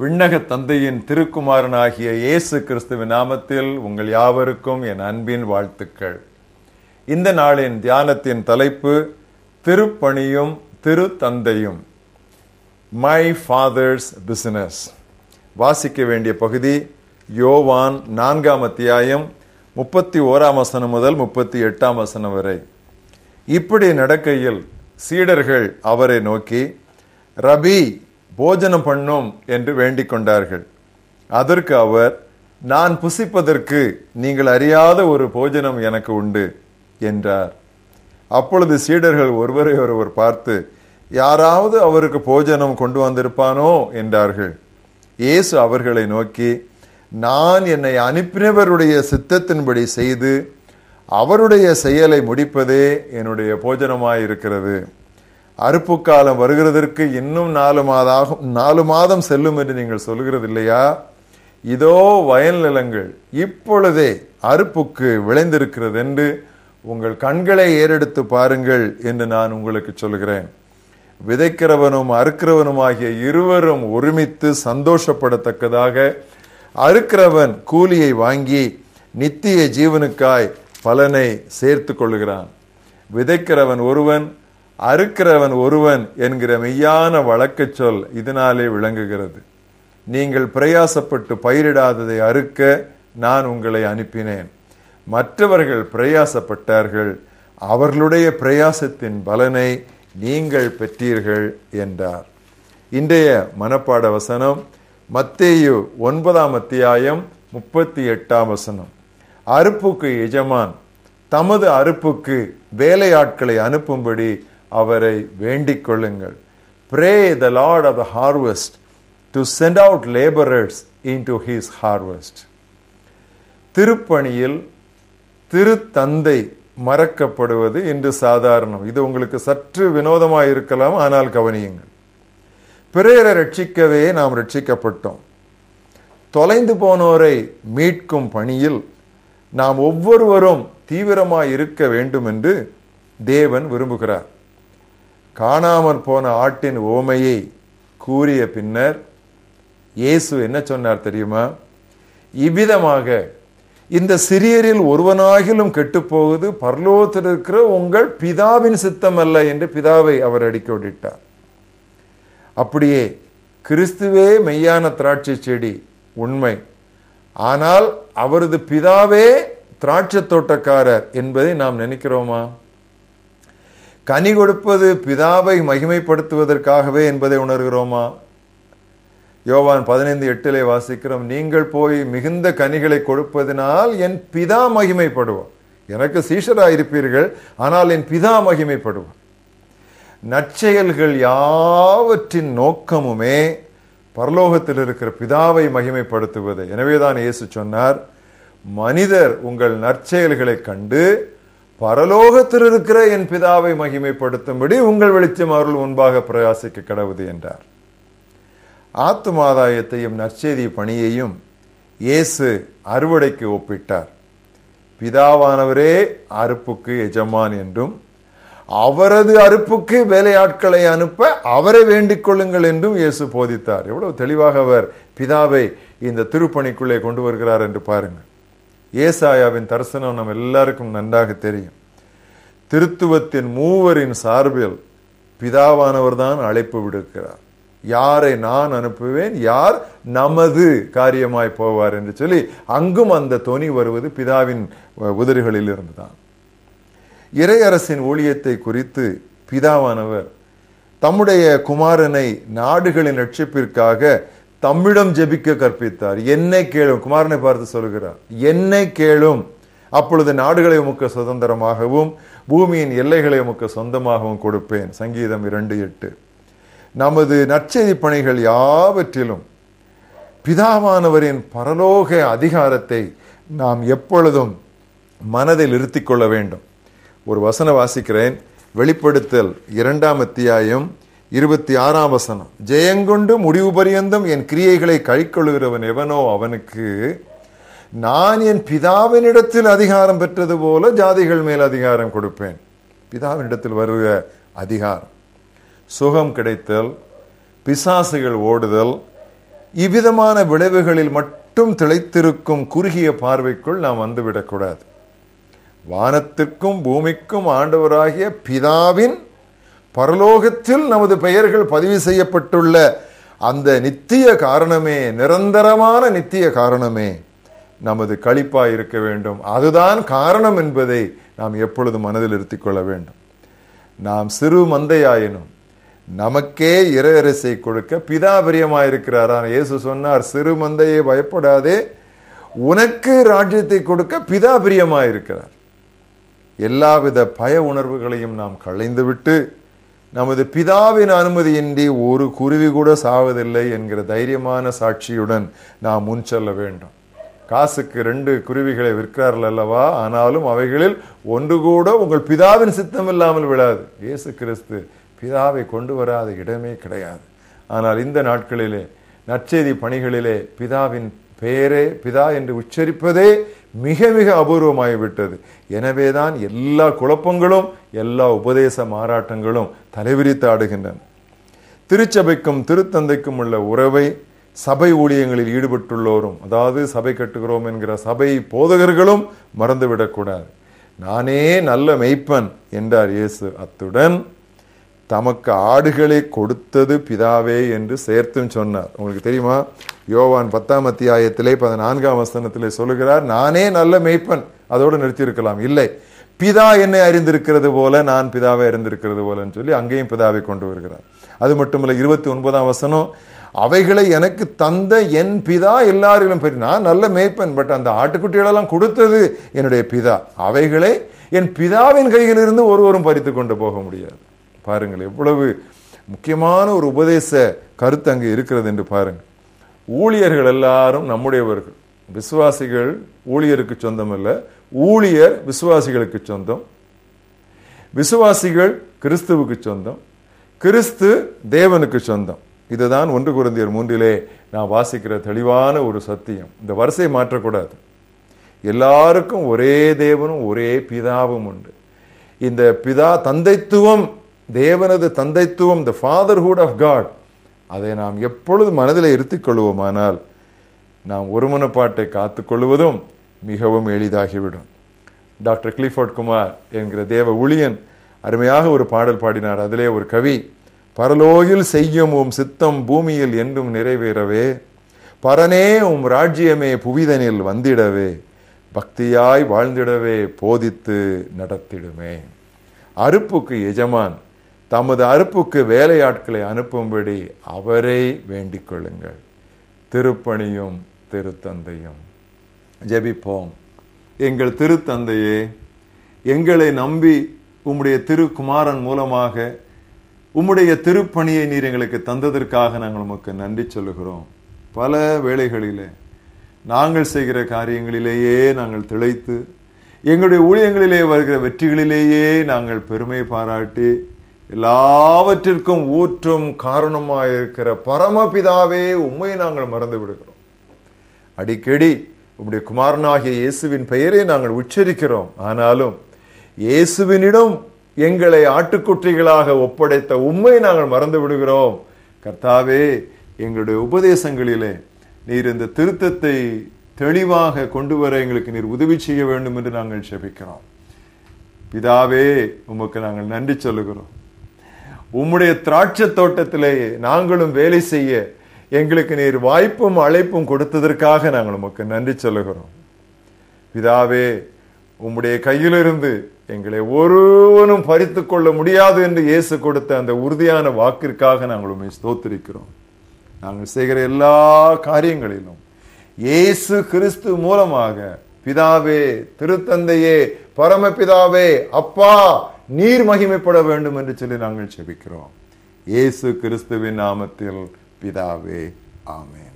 விண்ணக தந்தையின் திருக்குமாரனாகிய இயேசு கிறிஸ்துவின் நாமத்தில் உங்கள் யாவருக்கும் என் அன்பின் வாழ்த்துக்கள். இந்த நாளின் தியானத்தின் தலைப்பு திருப்பணியும் திருத்தந்தையும். மை ஃபாதர்ஸ் பிசினஸ் வாசிக்க வேண்டிய பகுதி யோவான் நான்காம் அத்தியாயம் முப்பத்தி ஓராம் வசனம் முதல் முப்பத்தி எட்டாம் வசனம் வரை. இப்படி நடக்கையில் சீடர்கள் அவரை நோக்கி ரபி போஜனம் பண்ணும் என்று வேண்டிக் கொண்டார்கள். அதற்கு அவர் நான் புசிப்பதற்கு நீங்கள் அறியாத ஒரு போஜனம் எனக்கு உண்டு என்றார். அப்பொழுது சீடர்கள் ஒருவரை ஒருவர் பார்த்து யாராவது அவருக்கு போஜனம் கொண்டு வந்திருப்பானோ? என்றார்கள். இயேசு அவர்களை நோக்கி நான் என்னை அனுப்பினவருடைய சித்தத்தின்படி செய்து அவருடைய செயலை முடிப்பதே என்னுடைய போஜனமாயிருக்கிறது. அறுப்பு காலம் வருகிறதற்கு இன்னும் நாலு மாதம் நாலு மாதம் செல்லும் என்று நீங்கள் சொல்கிறது இல்லையா இதோ வயல் நிலங்கள் இப்பொழுதே அறுப்புக்கு விளைந்திருக்கிறது என்று உங்கள் கண்களை ஏறெடுத்து பாருங்கள் என்று நான் உங்களுக்கு சொல்கிறேன் விதைக்கிறவனும் அறுக்கிறவனும் ஆகிய இருவரும் ஒருமித்து சந்தோஷப்படத்தக்கதாக அறுக்கிறவன் கூலியை வாங்கி நித்திய ஜீவனுக்காய் பலனை சேர்த்து கொள்கிறான் விதைக்கிறவன் ஒருவன் அறுக்கிறவன் ஒருவன் என்கிற மெய்யான வழக்க சொல் இதனாலே விளங்குகிறது. நீங்கள் பிரயாசப்பட்டு பயிரிடாததை அறுக்க நான் உங்களை அனுப்பினேன். மற்றவர்கள் பிரயாசப்பட்டார்கள் அவர்களுடைய பிரயாசத்தின் பலனை நீங்கள் பெற்றீர்கள் என்றார். இன்றைய மனப்பாட வசனம் மத்தேயு ஒன்பதாம் அத்தியாயம் முப்பத்தி எட்டாம் வசனம். அறுப்புக்கு எஜமான் தமது அறுப்புக்கு வேலையாட்களை அனுப்பும்படி அவரை வேண்டிக் கொள்ளுங்கள் pray the lord of the harvest to send out labourers into his harvest திருப்பணியில் திருத்தந்தை மறக்கப்படுவது இன்று சாதாரணம். இது உங்களுக்கு சற்று வினோதமாக இருக்கலாம் ஆனால் கவனியுங்கள். பிறரை ரட்சிக்கவே நாம் ரட்சிக்கப்பட்டோம். தொலைந்து போனோரை மீட்கும் பணியில் நாம் ஒவ்வொருவரும் தீவிரமாக இருக்க வேண்டும் என்று தேவன் விரும்புகிறார். காணாமற் போன ஆட்டின் ஓமையை கூறிய பின்னர் இயேசு என்ன சொன்னார் தெரியுமா? இவ்விதமாக இந்த சிறியரில் ஒருவனாகிலும் கெட்டுப்போகுது பர்லோகத்தில் இருக்கிற உங்கள் பிதாவின் சித்தம் அல்ல என்று பிதாவை அவர் அடிக்கோடிட்டார் அப்படியே கிறிஸ்துவே மெய்யான திராட்சை செடி உண்மை. ஆனால் அவரது பிதாவே திராட்சை தோட்டக்காரர் என்பதை நாம் நினைக்கிறோமா? கனி கொடுப்பது பிதாவை மகிமைப்படுத்துவதற்காகவே என்பதை உணர்கிறோமா? யோவான் பதினைந்து எட்டிலே வாசிக்கிறோம் நீங்கள் போய் மிகுந்த கனிகளை கொடுப்பதனால் என் பிதா மகிமைப்படுவார். எனக்கு சீஷராயிருப்பீர்கள் ஆனால் என் பிதா மகிமைப்படுவார். நற்செயல்கள் யாவற்றின் நோக்கமுமே பரலோகத்தில் இருக்கிற பிதாவை மகிமைப்படுத்துவது. எனவேதான் இயேசு சொன்னார் மனிதர் உங்கள் நற்செயல்களை கண்டு பரலோகத்தில் இருக்கிற என் பிதாவை மகிமைப்படுத்தும்படி உங்கள் வெளிச்சம் அருள் முன்பாக பிரயாசிக்க கடவுது என்றார். ஆத்துமாதாயத்தையும் நற்செய்தி பணியையும் இயேசு அறுவடைக்கு ஒப்பிட்டார். பிதாவானவரே அறுப்புக்கு எஜமான் என்றும் அவரது அறுப்புக்கு வேலையாட்களை அனுப்ப அவரை வேண்டிக் கொள்ளுங்கள் என்றும் இயேசு போதித்தார். எவ்வளவு தெளிவாக அவர் பிதாவை இந்த திருப்பணிக்குள்ளே கொண்டு வருகிறார் என்று பாருங்கள். ஏசாயாவின் தரிசனம் நம்ம எல்லாருக்கும் நன்றாக தெரியும். திருத்துவத்தின் மூவரின் சார்பில் பிதாவானவர் தான் அழைப்பு விடுக்கிறார். யாரை நான் அனுப்புவேன்? யார் நமது காரியமாய் போவார் என்று சொல்லி அங்கும் அந்த தொனி வருவது பிதாவின் உதிரிகளில் இருந்துதான் இறையரசின் ஊழியத்தை குறித்து பிதாவானவர் தம்முடைய குமாரனை நாடுகளின் லட்சிப்பிற்காக தம்மிடம் ஜெபிக்க கற்பித்தார். என்னை கேளும் குமாரனை பார்த்து சொல்கிறார் என்னை கேளும் அப்பொழுது நாடுகளை உமக்கு சுதந்திரமாகவும் பூமியின் எல்லைகளை உமக்கு சொந்தமாகவும் கொடுப்பேன். சங்கீதம் இரண்டு எட்டு. நமது நற்செய்தி பணிகள் யாவற்றிலும் பிதாவானவரின் பரலோக அதிகாரத்தை நாம் எப்பொழுதும் மனதில் இருத்திக் கொள்ள வேண்டும். ஒரு வசன வாசிக்கிறேன். வெளிப்படுத்தல் இரண்டாம் அத்தியாயம் இருபத்தி ஆறாம் வசனம். ஜெயங்கொண்டு முடிவு பரியந்தம் என் கிரியைகளை கைக்கொள்கிறவன் எவனோ அவனுக்கு நான் என் பிதாவினிடத்தில் அதிகாரம் பெற்றது போல ஜாதிகள் மேல் அதிகாரம் கொடுப்பேன். பிதாவினிடத்தில் வருகிற அதிகாரம். சுகம் கிடைத்தல் பிசாசுகள் ஓடுதல் இவ்விதமான விளைவுகளில் மட்டும் திளைத்திருக்கும் குறுகிய பார்வைக்குள் நாம் வந்துவிடக்கூடாது. வானத்திற்கும் பூமிக்கும் ஆண்டவராகிய பிதாவின் பரலோகத்தில் நமது பெயர்கள் பதிவு செய்யப்பட்டுள்ள அந்த நித்திய காரணமே நிரந்தரமான நித்திய காரணமே நமது கழிப்பாய் இருக்க வேண்டும். அதுதான் காரணம் என்பதை நாம் எப்பொழுதும் மனதில் இருத்திக் கொள்ள வேண்டும். நாம் சிறு மந்தையாயினும் நமக்கே இறையரசை கொடுக்க பிதா பிரியமாயிருக்கிறார் இயேசு சொன்னார் சிறு மந்தையை பயப்படாதே. உனக்கு ராஜ்யத்தை கொடுக்க பிதா பிரியமாயிருக்கிறார். எல்லாவித பய உணர்வுகளையும் நாம் களைந்துவிட்டு நமது பிதாவின் அனுமதியின்றி ஒரு குருவி கூட சாவதில்லை என்கிற தைரியமான சாட்சியுடன் நாம் முன் செல்ல வேண்டும். காசுக்கு ரெண்டு குருவிகளை விற்கிறார்கள் அல்லவா? ஆனாலும் அவைகளில் ஒன்று கூட உங்கள் பிதாவின் சித்தம் இல்லாமல் விடாது இயேசு கிறிஸ்து பிதாவை கொண்டு வராத இடமே கிடையாது. ஆனால் இந்த நாட்களிலே நற்செய்தி பணிகளிலே பிதாவின் பெயரே பிதா என்று உச்சரிப்பதே மிக மிக அபூர்வமாகிவிட்டது எனவே தான் எல்லா குழப்பங்களும் எல்லா உபதேச மாறாட்டங்களும் தலைவிரித்து ஆடுகின்றன. திருச்சபைக்கும் திருத்தந்தைக்கும் உள்ள உறவை சபை ஊழியங்களில் ஈடுபட்டுள்ளோரும் அதாவது சபை கட்டுகிறோம் என்கிற சபை போதகர்களும் மறந்துவிடக்கூடாது. நானே நல்ல மெய்ப்பன் என்றார் இயேசு. அத்துடன் தமக்கு ஆடுகளை கொடுத்தது பிதாவே என்று சேர்த்தும் சொன்னார். உங்களுக்கு தெரியுமா? யோவான் பத்தாம் அத்தியாயத்திலே பதினான்காம் வசனத்திலே சொல்லுகிறார் நானே நல்ல மெய்ப்பன் அதோடு நிறுத்தியிருக்கலாம். இல்லை பிதா என்னை அறிந்திருக்கிறது போல நான் பிதாவை அறிந்திருக்கிறது போலன்னு சொல்லி அங்கேயும் பிதாவை கொண்டு வருகிறார். அது மட்டுமல்ல இருபத்தி ஒன்பதாம் வசனம் அவைகளை எனக்கு தந்த என் பிதா எல்லாரிலும் பெரிய நான் நல்ல மேய்ப்பன் பட் அந்த ஆட்டுக்குட்டிகளெல்லாம் கொடுத்தது என்னுடைய பிதா. அவைகளை என் பிதாவின் கையிலிருந்து ஒருவரும் பறித்து கொண்டு போக முடியாது. பாருங்கள் எவ்வளவு முக்கியமான ஒரு உபதேச கருத்து அங்கே இருக்கிறது என்று பாருங்கள். ஊழியர்கள் எல்லாரும் நம்முடையவர்கள். விசுவாசிகள் ஊழியருக்கு சொந்தம் அல்ல ஊழியர் விசுவாசிகளுக்கு சொந்தம். விசுவாசிகள் கிறிஸ்துவுக்கு சொந்தம். கிறிஸ்து தேவனுக்கு சொந்தம். இதுதான் ஒன்று குருந்தியர் மூன்றிலே நான் வாசிக்கிற தெளிவான ஒரு சத்தியம். இந்த வரிசை மாற்றக்கூடாது. எல்லாருக்கும் ஒரே தேவனும் ஒரே பிதாவும் உண்டு. இந்த பிதா தந்தைத்துவம் தேவனது தந்தைத்துவம் த ஃபாதர்ஹுட் ஆஃப் காட் அதை நாம் எப்பொழுது மனதில் இருத்திக் கொள்வோமானால் நாம் ஒருமனப்பாட்டை காத்துக்கொள்வதும் மிகவும் எளிதாகிவிடும். டாக்டர் கிளிஃபோர்ட் குமார் என்கிற தேவ ஊழியன் அருமையாக ஒரு பாடல் பாடினார். அதிலே ஒரு கவி பரலோகில் செய்யும் உம் சித்தம் பூமியில் என்றும் நிறைவேறவே பரனே உம் ராஜ்யமே புவிதனில் வந்திடவே பக்தியாய் வாழ்ந்திடவே போதித்து நடத்திடுமே. அறுப்புக்கு எஜமான் தமது அறுப்புக்கு வேலையாட்களை அனுப்பும்படி அவரை வேண்டிக் கொள்ளுங்கள் திருப்பணியும் திருத்தந்தையும். ஜெபிப்போம். எங்கள் திருத்தந்தையே எங்களை நம்பி உம்முடைய திருக்குமாரன் மூலமாக உம்முடைய திருப்பணியை நீர் எங்களுக்கு தந்ததற்காக நாங்கள் உமக்கு நன்றி சொல்லுகிறோம். பல வேளைகளிலே நாங்கள் செய்கிற காரியங்களிலேயே நாங்கள் திளைத்து எங்களுடைய ஊழியங்களிலே வருகிற வெற்றிகளிலேயே நாங்கள் பெருமை பாராட்டி எல்லாவற்றிற்கும் ஊற்றும் காரணமாக இருக்கிற பரமபிதாவே உண்மை நாங்கள் மறந்து விடுகிறோம் அடிக்கடி உம்முடைய குமாரனாகிய இயேசுவின் பெயரை நாங்கள் உச்சரிக்கிறோம். ஆனாலும் இயேசுவினிடம் எங்களை ஆட்டுக்குட்டிகளாக ஒப்படைத்த உண்மை நாங்கள் மறந்து விடுகிறோம் கர்த்தாவே எங்களுடைய உபதேசங்களிலே நீர் இந்த திருத்தத்தை தெளிவாக கொண்டு வர எங்களுக்கு நீர் உதவி செய்ய வேண்டும் என்று நாங்கள் செபிக்கிறோம். பிதாவே உமக்கு நாங்கள் நன்றி சொல்லுகிறோம். உம்முடைய திராட்சை தோட்டத்திலேயே நாங்களும் வேலை செய்ய எங்களுக்கு நீர் வாய்ப்பும் அழைப்பும் கொடுத்ததற்காக நாங்கள் உமக்கு நன்றி சொல்லுகிறோம். பிதாவே உம்முடைய கையிலிருந்து எங்களை ஒருவனும் பறித்து கொள்ள முடியாது என்று இயேசு கொடுத்த அந்த உறுதியான வாக்கிற்காக நாங்கள் உண்மை ஸ்தோத்திருக்கிறோம். நாங்கள் செய்கிற எல்லா காரியங்களிலும் இயேசு கிறிஸ்து மூலமாக பிதாவே திருத்தந்தையே பரமபிதாவே அப்பா நீர் மகிமைப்பட வேண்டும் என்று சொல்லி நாங்கள் செபிக்கிறோம் இயேசு கிறிஸ்துவின் நாமத்தில் பிதாவே ஆமேன்.